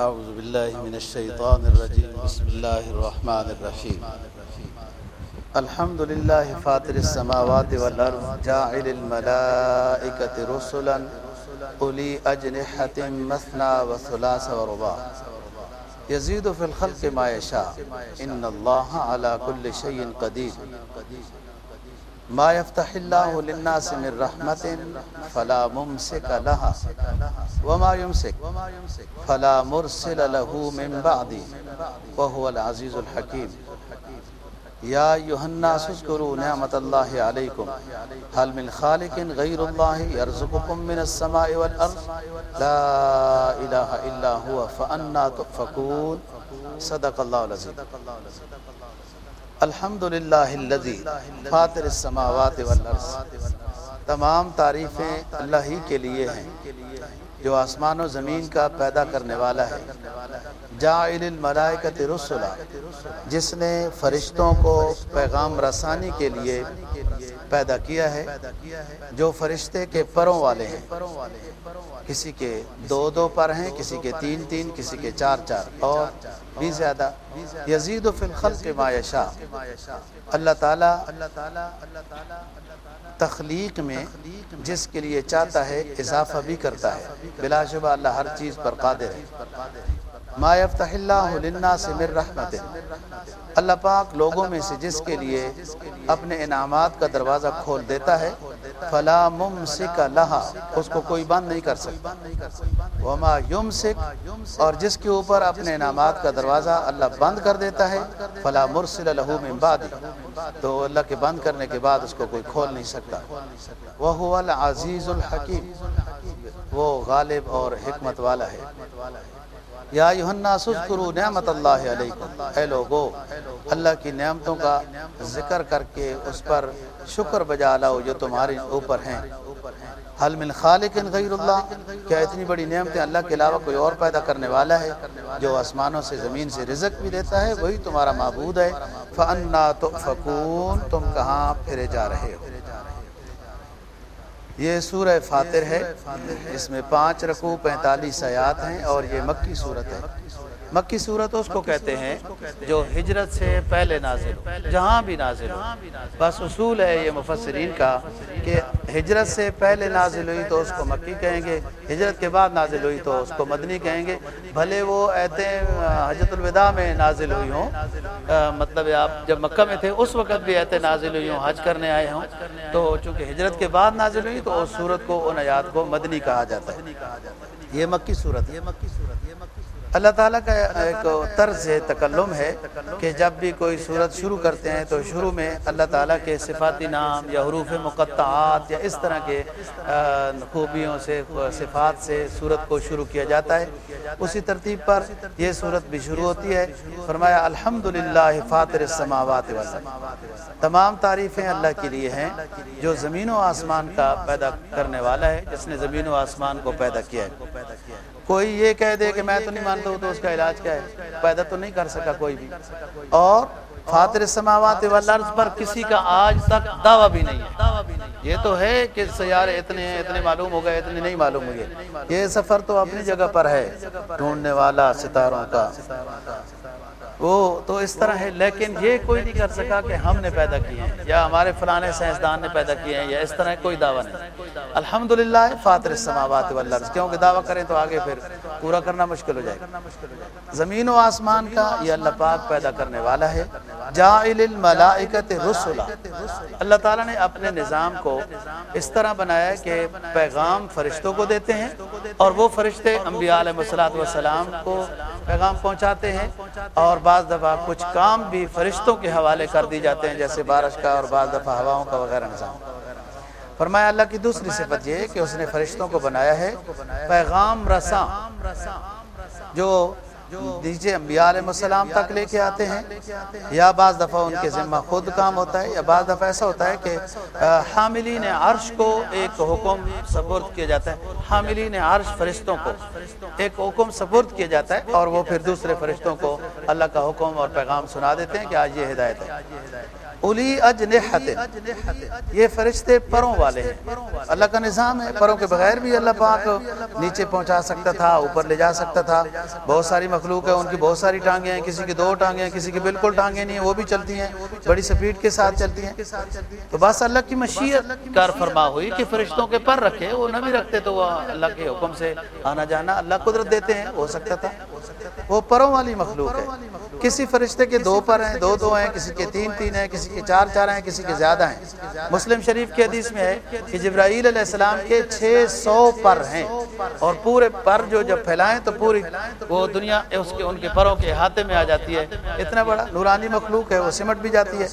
أعوذ بالله من الشيطان الرجيم. بسم الله الرحمن الرحيم. الحمد لله فاطر السماوات والأرض، جاعل الملائكة رسلا، أولي أجنحة مثنى وثلاث ورباع. يزيد في الخلق ما يشاء. إن الله على كل شيء قدير. ما يفتح الله للناس من رحمة فلا ممسك لها. وما يمسك، فلا مرسل له من بعد وهو العزيز الحكيم. يا أيها الناس اذكروا نعمة الله عليكم. هل من خالق غير الله يرزقكم من السماء والأرض؟ لا إله إلا هو، فأنا تؤفكون. صدق الله العظيم. الحمد للہ فاطر السماوات والارض۔ تمام تعریفیں اللہ ہی کے لیے ہیں، جو آسمان و زمین کا پیدا کرنے والا ہے۔ جاعل الملائکت رسولہ جس نے فرشتوں کو پیغام رسانی کے لیے پیدا کیا ہے، جو فرشتے کے پروں والے ہیں۔ کسی کے دو دو پر ہیں، کسی کے تین تین، کسی کے چار چار۔ اور بھی زیادہ، یزید و الخلق ما یشاء۔ اللہ تعالیٰ تخلیق میں جس کے لیے چاہتا ہے، اضافہ بھی کرتا ہے۔ بلا شبہ اللہ ہر چیز پر قادر ہے۔ ما یفتح اللہ للناس من رحمت اللہ پاک لوگوں میں سے جس کے لیے اپنے انعامات کا دروازہ کھول دیتا ہے، فلا ممسک لہا اس کو کوئی بند نہیں کر سکتا۔ وما یمسک اور جس کے اوپر اپنے انعامات کا دروازہ اللہ بند کر دیتا ہے، فلا مرسل لہو من بعد تو اللہ کے بند کرنے کے بعد اس کو کوئی کھول نہیں سکتا۔ وہ العزیز الحکیم وہ غالب اور حکمت والا ہے۔ یا یوحنا سذکروا نعمت اللہ علیکم۔ اے لوگو، اللہ کی نعمتوں کا ذکر کر کے اس پر شکر بجا لاؤ جو تمہارے اوپر ہیں۔ حل من خالق غیر اللہ۔ کیا اتنی بڑی نعمتیں اللہ کے علاوہ کوئی اور پیدا کرنے والا ہے جو آسمانوں سے زمین سے رزق بھی دیتا ہے؟ وہی تمہارا معبود ہے۔ فَأَنَّا تُؤْفَكُونَ۔ تم کہاں پھرے جا رہے ہو؟ یہ سورہ فاتر ہے اس میں پانچ رکوع پینتالیس آیات ہیں اور یہ مکی صورت ہے۔ مکی صورت اس کو کہتے ہیں جو ہجرت سے پہلے نازل ہو جہاں بھی نازل ہو۔ بس اصول ہے یہ مفسرین کا کہ ہجرت سے پہلے نازل ہوئی تو اس کو مکی کہیں گے ہجرت کے بعد نازل ہوئی تو اس کو مدنی کہیں گے۔ بھلے وہ ایتے حجت الوداع میں نازل ہوئی ہوں۔ مطلب آپ جب مکہ میں تھے اس وقت بھی ایتے نازل ہوئی ہوں حج کرنے آئے ہوں۔ تو چونکہ ہجرت کے بعد نازل ہوئی تو اس صورت کو ان آیات کو مدنی کہا جاتا ہے۔ یہ مکی صورت یہ مکی صورت اللہ تعالیٰ کا ایک طرز تکلم ہے کہ جب بھی کوئی صورت شروع کرتے ہیں تو شروع میں اللہ تعالیٰ کے صفاتی نام یا حروف مقطعات یا اس طرح کے خوبیوں سے صفات سے صورت کو شروع کیا جاتا ہے۔ اسی ترتیب پر یہ صورت بھی شروع ہوتی ہے۔ فرمایا الحمد للہ فاطر السماوات تمام تعریفیں اللہ کے لیے ہیں جو زمین و آسمان کا پیدا کرنے والا ہے جس نے زمین و آسمان کو پیدا کیا ہے۔ کوئی یہ کہہ دے کہ میں تو نہیں مانتا ہوں تو اس کا علاج کیا ہے؟ پیدا تو نہیں کر سکا کوئی بھی۔ اور فاطر سماوات والارض پر کسی کا آج تک دعویٰ بھی نہیں ہے۔ یہ تو ہے کہ سیارے اتنے ہیں اتنے معلوم ہو گئے اتنے نہیں معلوم ہوئے یہ سفر تو اپنی جگہ پر ہے ڈھونڈنے والا ستاروں کا۔ وہ تو اس طرح ہے، لیکن یہ کوئی نہیں کر سکا کہ ہم نے پیدا کیے ہیں، یا ہمارے فلانے سائنسدان نے پیدا کیے ہیں، یا اس طرح کوئی دعویٰ نہیں۔ الحمدللہ فاطر السماوات والارض۔ کیونکہ دعویٰ کریں تو آگے پھر پورا کرنا مشکل ہو جائے گا۔ زمین و آسمان کا یہ اللہ پاک پیدا کرنے والا ہے۔ جاعل الملائکت رسولہ اللہ تعالیٰ نے اپنے نظام کو اس طرح بنایا کہ پیغام فرشتوں کو دیتے ہیں اور وہ فرشتے انبیاء علیہ السلام کو پیغام پہنچاتے ہیں اور بعض دفعہ کچھ کام بھی فرشتوں کے حوالے کر دی جاتے ہیں، جیسے بارش کا اور بعض دفعہ ہواؤں کا وغیرہ نظام۔ فرمایا اللہ کی دوسری صفت یہ کہ اس نے فرشتوں کو بنایا ہے پیغام رساں، جو دیجیے، انبیاء علیہ السلام تک لے کے آتے ہیں۔ یا بعض دفعہ ان کے ذمہ خود کام ہوتا ہے، یا بعض دفعہ ایسا ہوتا ہے کہ حاملین عرش کو ایک حکم سپرد کیا جاتا ہے۔ حاملین عرش فرشتوں کو ایک حکم سپرد کیا جاتا ہے اور وہ پھر دوسرے فرشتوں کو اللہ کا حکم اور پیغام سنا دیتے ہیں کہ آج یہ ہدایت ہے۔ الی اجنحت یہ فرشتے پروں والے ہیں۔ اللہ کا نظام ہے، پروں کے بغیر بھی اللہ پاک نیچے پہنچا سکتا تھا، اوپر لے جا سکتا تھا۔ بہت ساری مخلوق ہے ان کی بہت ساری ٹانگیں ہیں، کسی کی دو ٹانگیں ہیں، کسی کی بالکل ٹانگیں نہیں ہیں، وہ بھی چلتی ہیں۔ بڑی سپیڈ کے ساتھ چلتی ہیں۔ تو بس اللہ کی مشیت کار فرما ہوئی کہ فرشتوں کے پر رکھے، وہ نہ بھی رکھتے تو وہ اللہ کے حکم سے آنا جانا اللہ قدرت دیتے ہیں، ہو سکتا تھا۔ وہ پروں والی مخلوق ہے۔ کسی فرشتے کے دو پر ہیں، دو دو ہیں، کسی کے تین تین ہیں، کسی کے چار چار ہیں، کسی کے زیادہ ہیں۔ مسلم شریف کے حدیث میں ہے کہ جبرائیل علیہ السلام کے چھ سو پر ہیں۔ اور پورے پر جو جب پھیلائیں تو پوری وہ دنیا اس کے، ان کے پروں کے احاطے میں آ جاتی ہے۔ اتنا بڑا نورانی مخلوق ہے، وہ سمٹ بھی جاتی ہے۔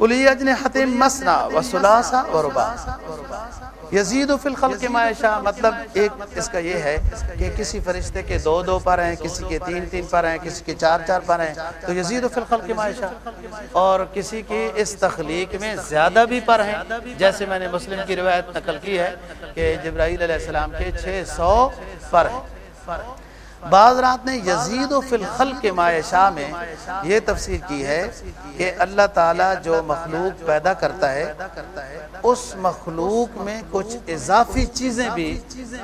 الی اجنحت مسنا و سلاسا و ربا یزید فی الخلق ما یشاء. مطلب ایک اس کا یہ ہے کہ کسی فرشتے کے دو دو پر ہیں کسی کے تین تین پر ہیں کسی کے چار چار پر ہیں تو یزید فی الخلق ما یشاء. اور کسی کی اس تخلیق میں زیادہ بھی پر ہیں جیسے میں نے مسلم کی روایت نقل کی ہے کہ جبرائیل علیہ السلام کے چھ سو پر ہیں۔ بعض رات نے یزید و فی الخلق کے مایشا میں یہ تفسیر کی ہے کہ اللہ تعالیٰ جو مخلوق پیدا کرتا ہے، اس مخلوق میں کچھ اضافی چیزیں بھی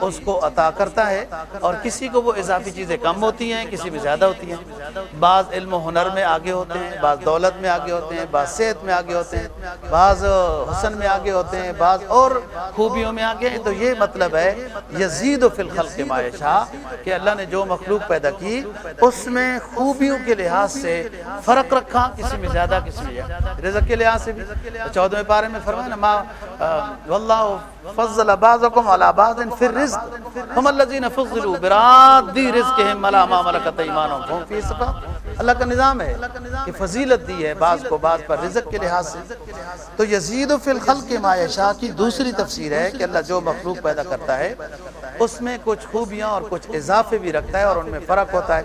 اس کو عطا کرتا ہے اور کسی کو وہ اضافی چیزیں کم ہوتی ہیں، کسی میں زیادہ ہوتی ہیں۔ بعض علم و ہنر میں آگے ہوتے ہیں، بعض دولت میں آگے ہوتے ہیں، بعض صحت میں آگے ہوتے ہیں، بعض حسن میں آگے ہوتے ہیں، بعض اور خوبیوں میں آگے ہیں۔ تو یہ مطلب ہے یزید و فی الخلق کے مایشا کہ اللہ نے جو مخلوق پیدا کی، اس میں خوبیوں کے لحاظ سے فرق رکھا، کسی میں زیادہ، کسی میں زیادہ۔ رزق کے لحاظ سے بھی۔ چودہویں پارے میں فرمایا ما واللہ فضل بعضکم علی بعض فی الرزق۔ ہم الذین فضلوا براد دی رزقہم ملا ما ملکت ایمانہم فی سفا اللہ کا نظام ہے کہ فضیلت دی ہے بعض کو بعض پر رزق کے لحاظ سے۔ تو یزید فی الخلق ما یشاء کی دوسری تفسیر ہے کہ اللہ جو مخلوق پیدا کرتا ہے اس میں کچھ خوبیاں اور کچھ اضافے بھی رکھتا ہے اور ان میں فرق ہوتا ہے۔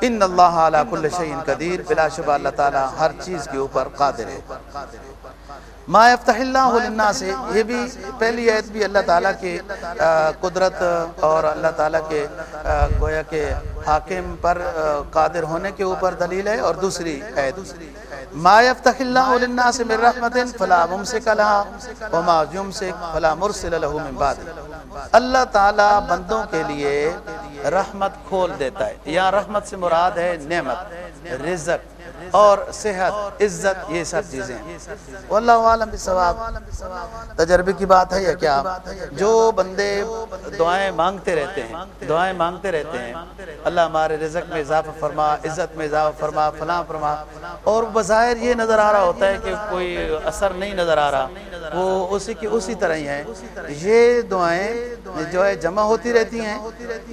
ان اللہ علی کل شیء قدیر بلا شبہ اللہ تعالی ہر چیز کے اوپر قادر ہے۔ ما یفتح اللہ للناس. یہ بھی پہلی آیت بھی اللہ تعالیٰ کی قدرت اور اللہ تعالیٰ کے گویا کے حاکم پر قادر ہونے کے اوپر دلیل ہے اور دوسری آیت ما یفتح اللہ للناس من رحمت فلا ممسک لها وما یمسک فلا مرسل له من بعد۔ اللہ تعالیٰ بندوں کے لیے رحمت کھول دیتا ہے۔ یا رحمت سے مراد ہے نعمت، رزق۔ اور صحت، عزت، یہ سب چیزیں واللہ عالم بثواب۔ تجربے کی بات ہے یا کیا؟ جو بندے دعائیں مانگتے رہتے ہیں، دعائیں مانگتے رہتے ہیں، اللہ ہمارے رزق میں اضافہ فرما، عزت میں اضافہ فرما، فلاں فرما۔ اور بظاہر یہ نظر آ رہا ہوتا ہے کہ کوئی اثر نہیں نظر آ رہا، وہ اسی کی اسی طرح ہی ہیں۔ یہ دعائیں جو ہے جمع ہوتی رہتی ہیں،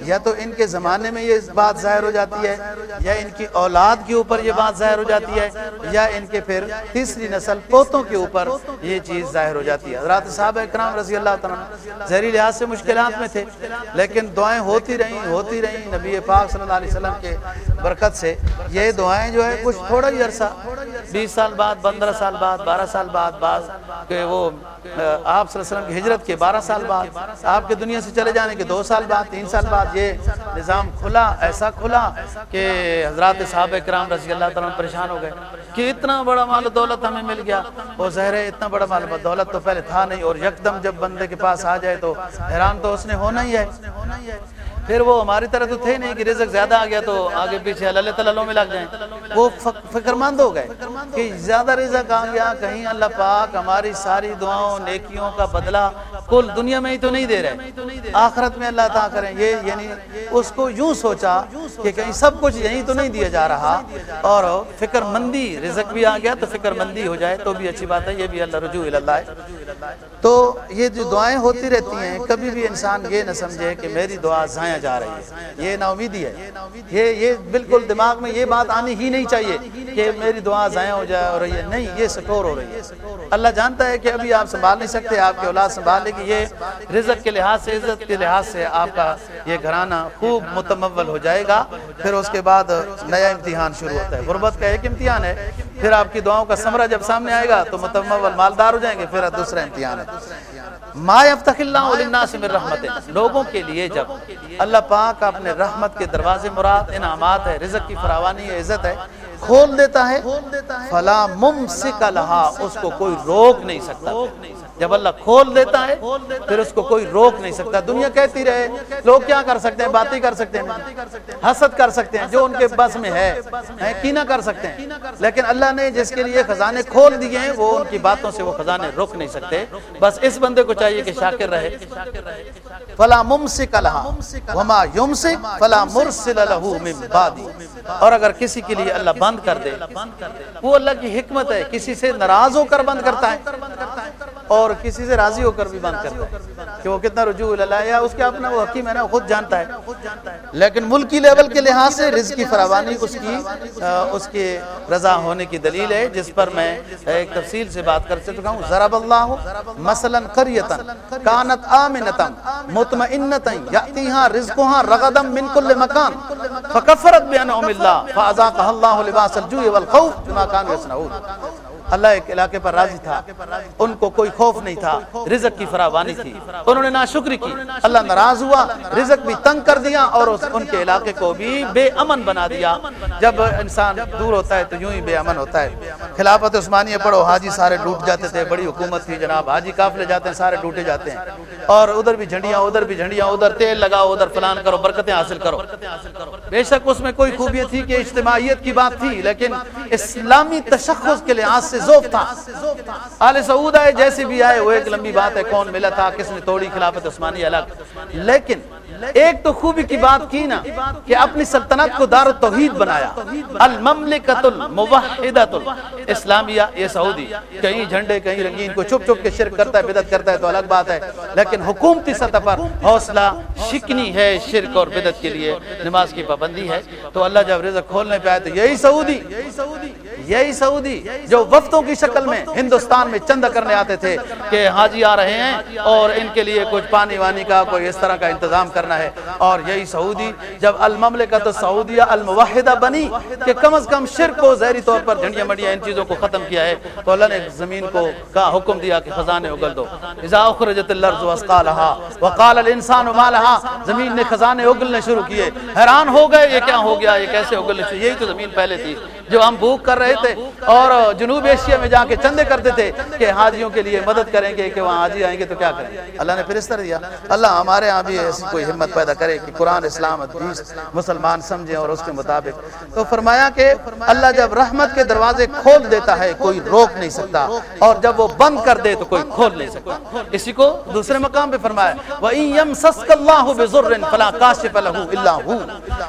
یا تو ان کے زمانے میں یہ بات ظاہر ہو جاتی ہے، یا ان کی اولاد کے اوپر یہ بات ظاہر ہو جاتی ہے یا ان کے پھر تیسری نسل پوتوں کے اوپر یہ چیز ظاہر ہو جاتی ہے۔ حضرات صحابہ اکرام رضی اللہ تعالیٰ زہری لحاظ سے مشکلات میں تھے، لیکن دعائیں ہوتی رہیں ہوتی رہیں نبی پاک صلی اللہ علیہ وسلم کے برکت سے۔ یہ دعائیں جو ہے کچھ تھوڑا ہی عرصہ، بیس سال بعد، پندرہ سال بعد، بارہ سال بعد بعض کہ وہ آپ صلی اللہ علیہ وسلم کی ہجرت کے بارہ سال بعد، آپ کے دنیا سے چلے جانے کے دو سال بعد، تین سال بعد یہ نظام کھلا، ایسا کھلا کہ حضرات صحابہ کرام رضی اللہ تعالیٰ پریشان ہو گئے کہ اتنا بڑا مال و دولت ہمیں مل گیا۔ وہ زہر ہے اتنا بڑا مال و دولت تو پہلے تھا نہیں اور یکدم جب بندے کے پاس آ جائے تو حیران تو اس نے ہونا ہی ہے۔ پھر وہ ہماری طرح تو تھے نہیں کہ رزق زیادہ آ گیا تو آگے پیچھے اللہ تعالیٰ میں لگ جائیں۔ وہ فکر مند ہو گئے کہ زیادہ رزق آ گیا، کہیں اللہ پاک ہماری ساری دعاؤں، نیکیوں کا بدلہ کل دنیا میں ہی تو نہیں دے رہے۔ آخرت میں اللہ تعالیٰ کریں۔ یہ یعنی اس کو یوں سوچا کہ کہیں سب کچھ یہیں تو نہیں دیا جا رہا اور فکر مندی رزق بھی آ گیا تو فکر مندی ہو جائے تو بھی اچھی بات ہے، یہ بھی اللہ رجوع اللہ ہے۔ تو یہ جو دعائیں ہوتی رہتی ہیں، کبھی بھی انسان یہ نہ سمجھے کہ میری دعا ضائع جا رہی ہے۔ یہ نا امیدی ہے۔ یہ یہ بالکل دماغ میں یہ بات آنی ہی نہیں چاہیے کہ میری دعا ضائع ہو جائے اور یہ نہیں، یہ سٹور ہو رہی ہے۔ اللہ جانتا ہے کہ ابھی آپ سنبھال نہیں سکتے، آپ کی اولاد سنبھال لے کہ یہ رزق کے لحاظ سے، عزت کے لحاظ سے آپ کا یہ گھرانہ خوب متمول ہو جائے گا۔ پھر اس کے بعد نیا امتحان شروع ہوتا ہے۔ غربت کا ایک امتحان ہے، پھر آپ کی دعاؤں کا سمرہ جب سامنے آئے گا تو متمول مالدار ہو جائیں گے، پھر دوسرا امتحان ہے۔ ما یفتح اللہ للناس من رحمت، لوگوں کے لیے جب اللہ پاک اپنے رحمت کے دروازے مراد انعامات ہے، رزق کی فراوانی ہے، عزت ہے کھول دیتا ہے، فلا ممسک لہا، اس کو کوئی روک نہیں سکتا۔ جب اللہ کھول دیتا ہے، پھر اس کو کوئی روک نہیں سکتا۔ دنیا کہتی رہے، لوگ کیا کر سکتے ہیں؟ باتیں کر سکتے ہیں۔ حسد کر سکتے ہیں، جو ان کے بس میں ہے کینا کر سکتے ہیں۔ لیکن اللہ نے جس کے لیے خزانے کھول دیے ہیں، وہ ان کی باتوں سے وہ خزانے روک نہیں سکتے۔ بس اس بندے کو چاہیے کہ شاکر رہے۔ فلا ممسک لہا۔ وما یمسک، فلا مرسل لہو من بعدی۔ اور اگر کسی کے لیے اللہ بند کر دے، وہ اللہ کی حکمت ہے، کسی سے ناراض ہو کر بند کرتا ہے اور کسی سے راضی ہو کر بھی بند کرتا ہے کہ وہ کتنا رجوع اللہ یا اس کے اپنا وہ حکیم ہے نا خود جانتا ہے۔ لیکن ملکی لیول کے لحاظ سے رزق کی فراوانی اس کی اس کے رضا ہونے کی دلیل ہے، جس پر میں ایک تفصیل سے بات کر چکا ہوں۔ ضرب اللہ مثلا قریتا، کانت آمنتا، مطمئنتا، یأتیہا رزقها رغدا من کل مکان۔ فکفرت بانعم اللہ فازاقہ اللہ لباس الجوع والخوف بما كانوا يصنعون اللہ ایک علاقے پر راضی تھا۔ ان کو کوئی خوف نہیں تھا، رزق کی فراوانی تھی۔ انہوں نے ناشکری کی۔ اللہ ناراض ہوا، رزق بھی تنگ کر دیا اور ان کے علاقے کو بھی بے امن بنا دیا۔ جب انسان دور ہوتا ہے تو یوں ہی بے امن ہوتا ہے۔ خلافت عثمانیہ پڑھو، حاجی سارے ڈوٹ جاتے تھے، بڑی حکومت تھی جناب۔ حاجی قافلے جاتے ہیں، سارے ڈوٹے جاتے ہیں۔ اور ادھر بھی جھنڈیاں، ادھر بھی جھنڈیاں، ادھر تیل لگاؤ، ادھر فلان کرو، برکتیں حاصل کرو۔ بے شک اس میں کوئی خوبیت تھی کہ اجتماعیت کی بات تھی، لیکن اسلامی تشخص کے لحاظ سے زوف تھا آل سعود آئے جیسے بھی آئے، وہ ایک لمبی بات ہے، کون ملا تھا، کس نے توڑی خلافت عثمانی الگ۔ لیکن ایک تو خوبی کی بات کی نا کہ اپنی سلطنت کو دار توحید بنایا۔ المملکت الموحدت اسلامیہ یہ سعودی۔ کہیں جھنڈے، کہیں رنگین کو چھپ چھپ کے شرک کرتا ہے بدت کرتا ہے تو الگ بات ہے۔ لیکن حکومتی سطح پر حوصلہ شکنی ہے شرک اور بدت کے لیے۔ نماز کی پابندی ہے۔ تو اللہ جب رزق کھولنے پہ آئے تو یہی سعودی یہی سعودی جو وفتوں کی شکل میں ہندوستان میں چند کرنے آتے تھے کہ حاجی آ رہے ہیں اور ان کے لیے کچھ پانی وانی کا کوئی اس طرح کا انتظام کرنے کرنا ہے۔ اور یہی سعودی، جب المملکت سعودیہ الموحدہ بنی کہ کم از کم شرک کو زہری طور پر جھنڈیاں مڈیاں ان چیزوں کو ختم کیا ہے، تو اللہ نے زمین کو کا حکم دیا کہ خزانے اگل دو۔ اذا اخرجت الارض واسقالها وقال الانسان ما لها زمین نے خزانے اگلنے شروع کیے۔ حیران ہو گئے، یہ کیا ہو گیا، یہ کیسے اگلنے شروع؟ یہی تو زمین پہلے تھی۔ جو ہم بھوک کر رہے تھے اور جنوب ایشیا میں جا کے چندے کرتے تھے کہ حاجیوں کے لیے مدد کریں گے کہ وہاں حاجی آئیں گے تو کیا کریں؟ اللہ نے پھر اس طرح دیا۔ اللہ ہمارے ہاں بھی ایسی کوئی ہمت پیدا کرے، کہ قرآن اسلام حدیث مسلمان سمجھیں اور اس کے مطابق۔ تو فرمایا کہ اللہ جب رحمت کے دروازے کھول دیتا ہے، کوئی روک نہیں سکتا۔ اور جب وہ بند کر دے تو کوئی کھول نہیں سکتا۔ اسی کو دوسرے مقام پہ فرمایا، وَإِن يَمْسَسْكَ اللَّهُ بِزُرٍ فَلَا كَاشِفَ لَهُ إِلَّا هُ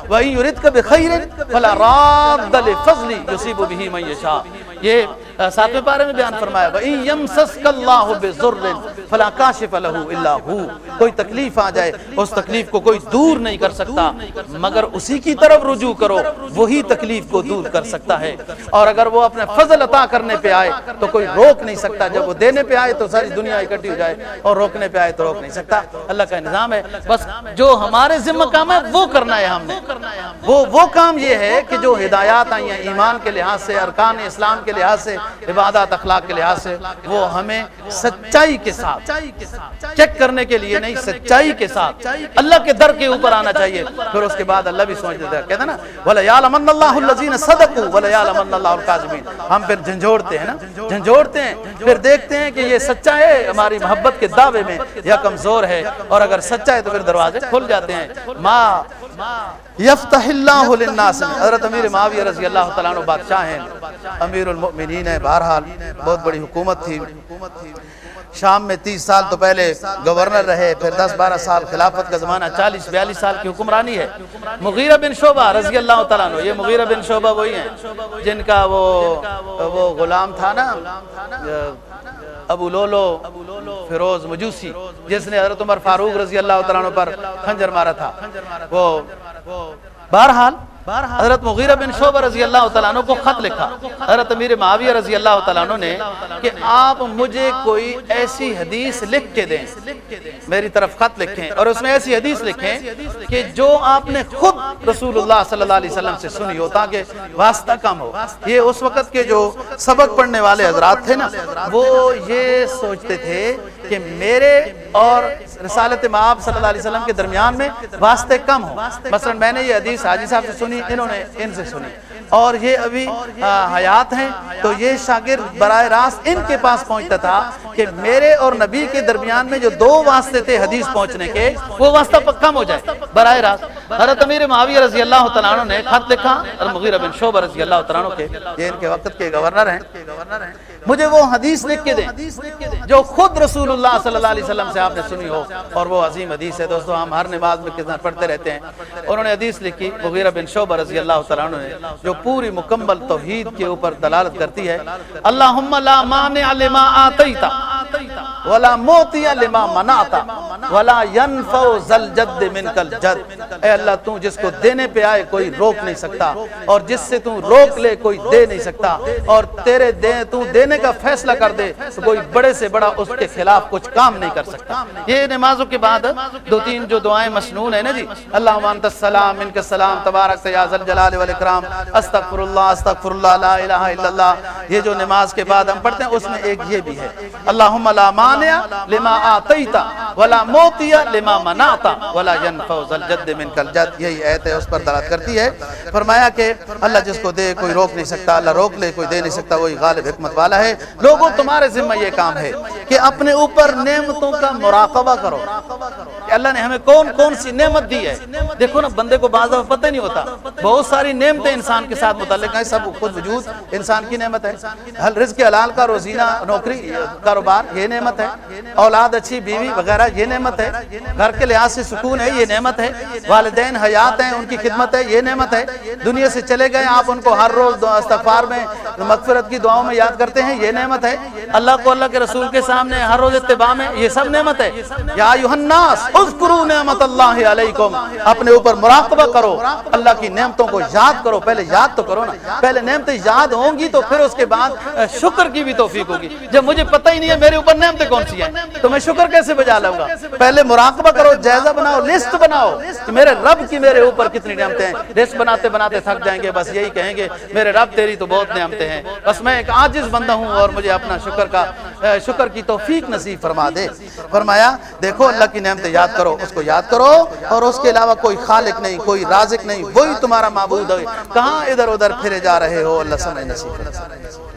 وَإِن يُرِدْكَ بِخَيْرٍ فَلَا رَادَّ لِفَضْلِ يُصِيبُ بِهِ مَن يَشَاءُ۔ یہ ساتویں پارے میں بیان فرمایا وَإِن يَمْسَسْكَ اللَّهُ بِزُرٍ فَلَا كَاشِفَ لَهُ إِلَّا هُ کوئی تکلیف آ جائے، اس تکلیف کو کوئی دور نہیں کر سکتا، مگر اسی کی طرف رجوع کرو، وہی تکلیف کو دور کر سکتا ہے۔ اور اگر وہ اپنے فضل عطا کرنے پہ آئے، تو کوئی روک نہیں سکتا۔ جب وہ دینے پہ آئے، تو ساری دنیا اکٹھی ہو جائے، اور روکنے پہ آئے، تو روک نہیں سکتا۔ اللہ کا نظام ہے۔ بس جو ہمارے ذمہ کام ہے، وہ کرنا ہے ہم نے۔ وہ وہ کام یہ ہے کہ جو ہدایات آئی ہیں ایمان کے لحاظ سے، ارکان اسلام کے کے لحاظ سے، عبادات، اخلاق کے لحاظ سے، وہ ہمیں سچائی کے ساتھ چیک کرنے کے لیے نہیں، سچائی کے ساتھ اللہ کے در کے اوپر آنا چاہیے۔ پھر اس کے بعد اللہ بھی سوچ دیتا ہے کہتے ہیں نا، وَلَا يَعْلَمَنَّ اللَّهُ الَّذِينَ صَدَقُوا وَلَا يَعْلَمَنَّ اللَّهُ الْقَاذِبِينَ ہم پھر جھنجھوڑتے ہیں نا، جھنجھوڑتے ہیں، پھر دیکھتے ہیں کہ یہ سچا ہے، ہماری محبت کے دعوے میں یا کمزور ہے۔ اور اگر سچا ہے تو پھر دروازے کھل جاتے ہیں۔ ما یفتح اللہ للناس. حضرت امیر معاویہ رضی اللہ تعالیٰ عنہ بادشاہ ہیں. امیر المؤمنین ہے بہرحال. بہت بڑی حکومت تھی. شام میں تیس سال تو پہلے گورنر رہے، پھر دس بارہ سال خلافت کا زمانہ، چالیس، بیالیس سال کی حکمرانی ہے. مغیرہ بن شعبہ رضی اللہ تعالیٰ عنہ، یہ مغیرہ بن شعبہ وہی ہیں، جن کا وہ وہ غلام تھا نا ابو لولو، فیروز مجوسی، جس نے حضرت عمر فاروق رضی اللہ تعالیٰ عنہ پر خنجر مارا تھا۔ وہ بہرحال حضرت مغیرہ بن شعبہ رضی اللہ تعالیٰ عنہ کو خط لکھا۔ حضرت امیر معاویہ رضی اللہ تعالیٰ عنہ نے کہ آپ مجھے کوئی ایسی حدیث لکھ کے دیں۔ میری طرف خط لکھیں اور اس میں ایسی حدیث لکھیں کہ جو آپ نے خود رسول اللہ صلی اللہ علیہ وسلم سے سنی ہو تاکہ واسطہ کم ہو۔ یہ اس وقت کے جو سبق پڑھنے والے حضرات تھے نا، وہ یہ سوچتے تھے کہ میرے اور رسالت معاب صلی اللہ علیہ وسلم کے درمیان میں واسطے کم ہو۔ مثلا میں نے یہ حدیث حاجی صاحب سے سنی، انہوں نے ان سے سنی۔ اور یہ ابھی حیات ہیں۔ تو یہ شاگرد براہ راست ان کے پاس پہنچتا تھا کہ میرے اور نبی کے درمیان میں جو دو واسطے تھے حدیث پہنچنے کے، وہ واسطہ کم ہو جائے۔ براہ راست۔ حضرت امیر معاویہ رضی اللہ تعالیٰ نے خط لکھا مغیر بن شعبہ رضی اللہ تعالیٰ کے۔ یہ ان کے وقت کے گورنر ہیں۔ مجھے وہ حدیث لکھ کے دیں جو خود رسول اللہ صلی اللہ علیہ وسلم سے آپ نے سنی ہو اور وہ عظیم حدیث ہے دوستو، ہم ہر نماز میں کتنا پڑھتے رہتے ہیں۔ انہوں نے حدیث لکھی، مغیرہ بن شعبہ رضی اللہ تعالیٰ نے، جو پوری مکمل توحید کے اوپر دلالت کرتی ہے۔ اللہم لا مانع لما آتیتا۔ ولا موتی لما منعتا۔ ولا ينفع ذل جد من کل جد۔ اے اللہ، تو جس کو دینے پہ آئے کوئی روک نہیں سکتا۔ اور جس سے تو روک لے کوئی دے نہیں سکتا۔ اور تیرے دے، تو دینے کا فیصلہ کر دے، تو کوئی بڑے سے بڑا اس کے خلاف کچھ کام نہیں کر سکتا۔ یہ نمازوں کے بعد دو تین جو دعائیں مسنون ہیں نا جی اللہ انت السلام، ان کے سلام تبارک یا ذل جلال والاکرام استغفر اللہ استغفر اللہ لا الہ الا اللہ۔ یہ جو نماز کے بعد ہم پڑھتے ہیں، اس میں ایک یہ بھی ہے۔ اللہم لا مانع لما آتیتا ولا موتی لما منعتا ولا ينفع الجد جد من کل یہی ایت ہے، اس پر دلالت کرتی ہے۔ فرمایا کہ اللہ جس کو دے، کوئی روک نہیں سکتا، اللہ روک لے، کوئی دے نہیں سکتا، وہی غالب حکمت والا ہے۔ لوگوں، تمہارے ذمہ یہ کام ہے کہ اپنے اوپر نعمتوں کا مراقبہ کرو۔ کہ اللہ نے ہمیں کون کون سی نعمت دی ہے۔ دیکھو نا، بندے کو بعض دفعہ پتہ نہیں ہوتا۔ بہت ساری نعمتیں انسان کے ساتھ متعلق ہیں، سب خود وجود انسان کی نعمت ہے رزق حلال کا روزینہ، نوکری، کاروبار، یہ نعمت ہے۔ اولاد اچھی، بیوی وغیرہ، یہ نعمت ہے۔ گھر کے لحاظ سے سکون ہے، یہ نعمت ہے۔ والدین حیات ہیں، ان کی خدمت ہے، یہ نعمت ہے۔ دنیا سے چلے گئے، آپ ان کو ہر روز استغفار میں، مغفرت کی دعاؤں میں یاد کرتے ہیں، یہ نعمت ہے۔ اللہ کو اللہ کے رسول کے سامنے، ہر روز اتباع میں، یہ سب نعمت ہے۔ یا الناس اذکروا نعمت اللہ علیکم۔ اپنے اوپر مراقبہ کرو۔ اللہ کی نعمتوں کو یاد کرو۔ پہلے یاد تو کرو نا۔ پہلے نعمتیں یاد ہوں گی تو پھر اس کے بعد شکر کی بھی توفیق ہوگی۔ جب مجھے پتہ ہی نہیں ہے میرے اوپر نعمتیں کون سی ہیں، تو میں شکر کیسے بجا لوں گا؟ پہلے مراقبہ کرو، جائزہ بناؤ، لسٹ بناؤ۔ کہ میرے رب کی میرے اوپر کتنی نعمتیں ہیں۔ لسٹ بناتے بناتے تھک جائیں گے، بس یہی کہیں گے، میرے رب تیری تو بہت نعمتیں ہیں۔ بس میں ایک عاجز بندہ ہوں اور مجھے اپنا شکر کا شکر کی توفیق نصیب فرما دے۔ فرمایا، دیکھو، اللہ کی نعمتیں یاد یاد کرو، اس کو یاد کرو اور اس کے علاوہ کوئی خالق نہیں، کوئی رازق نہیں، وہی تمہارا معبود ہے۔ کہاں ادھر ادھر پھرے جا رہے ہو، اللہ سمجھ نصیب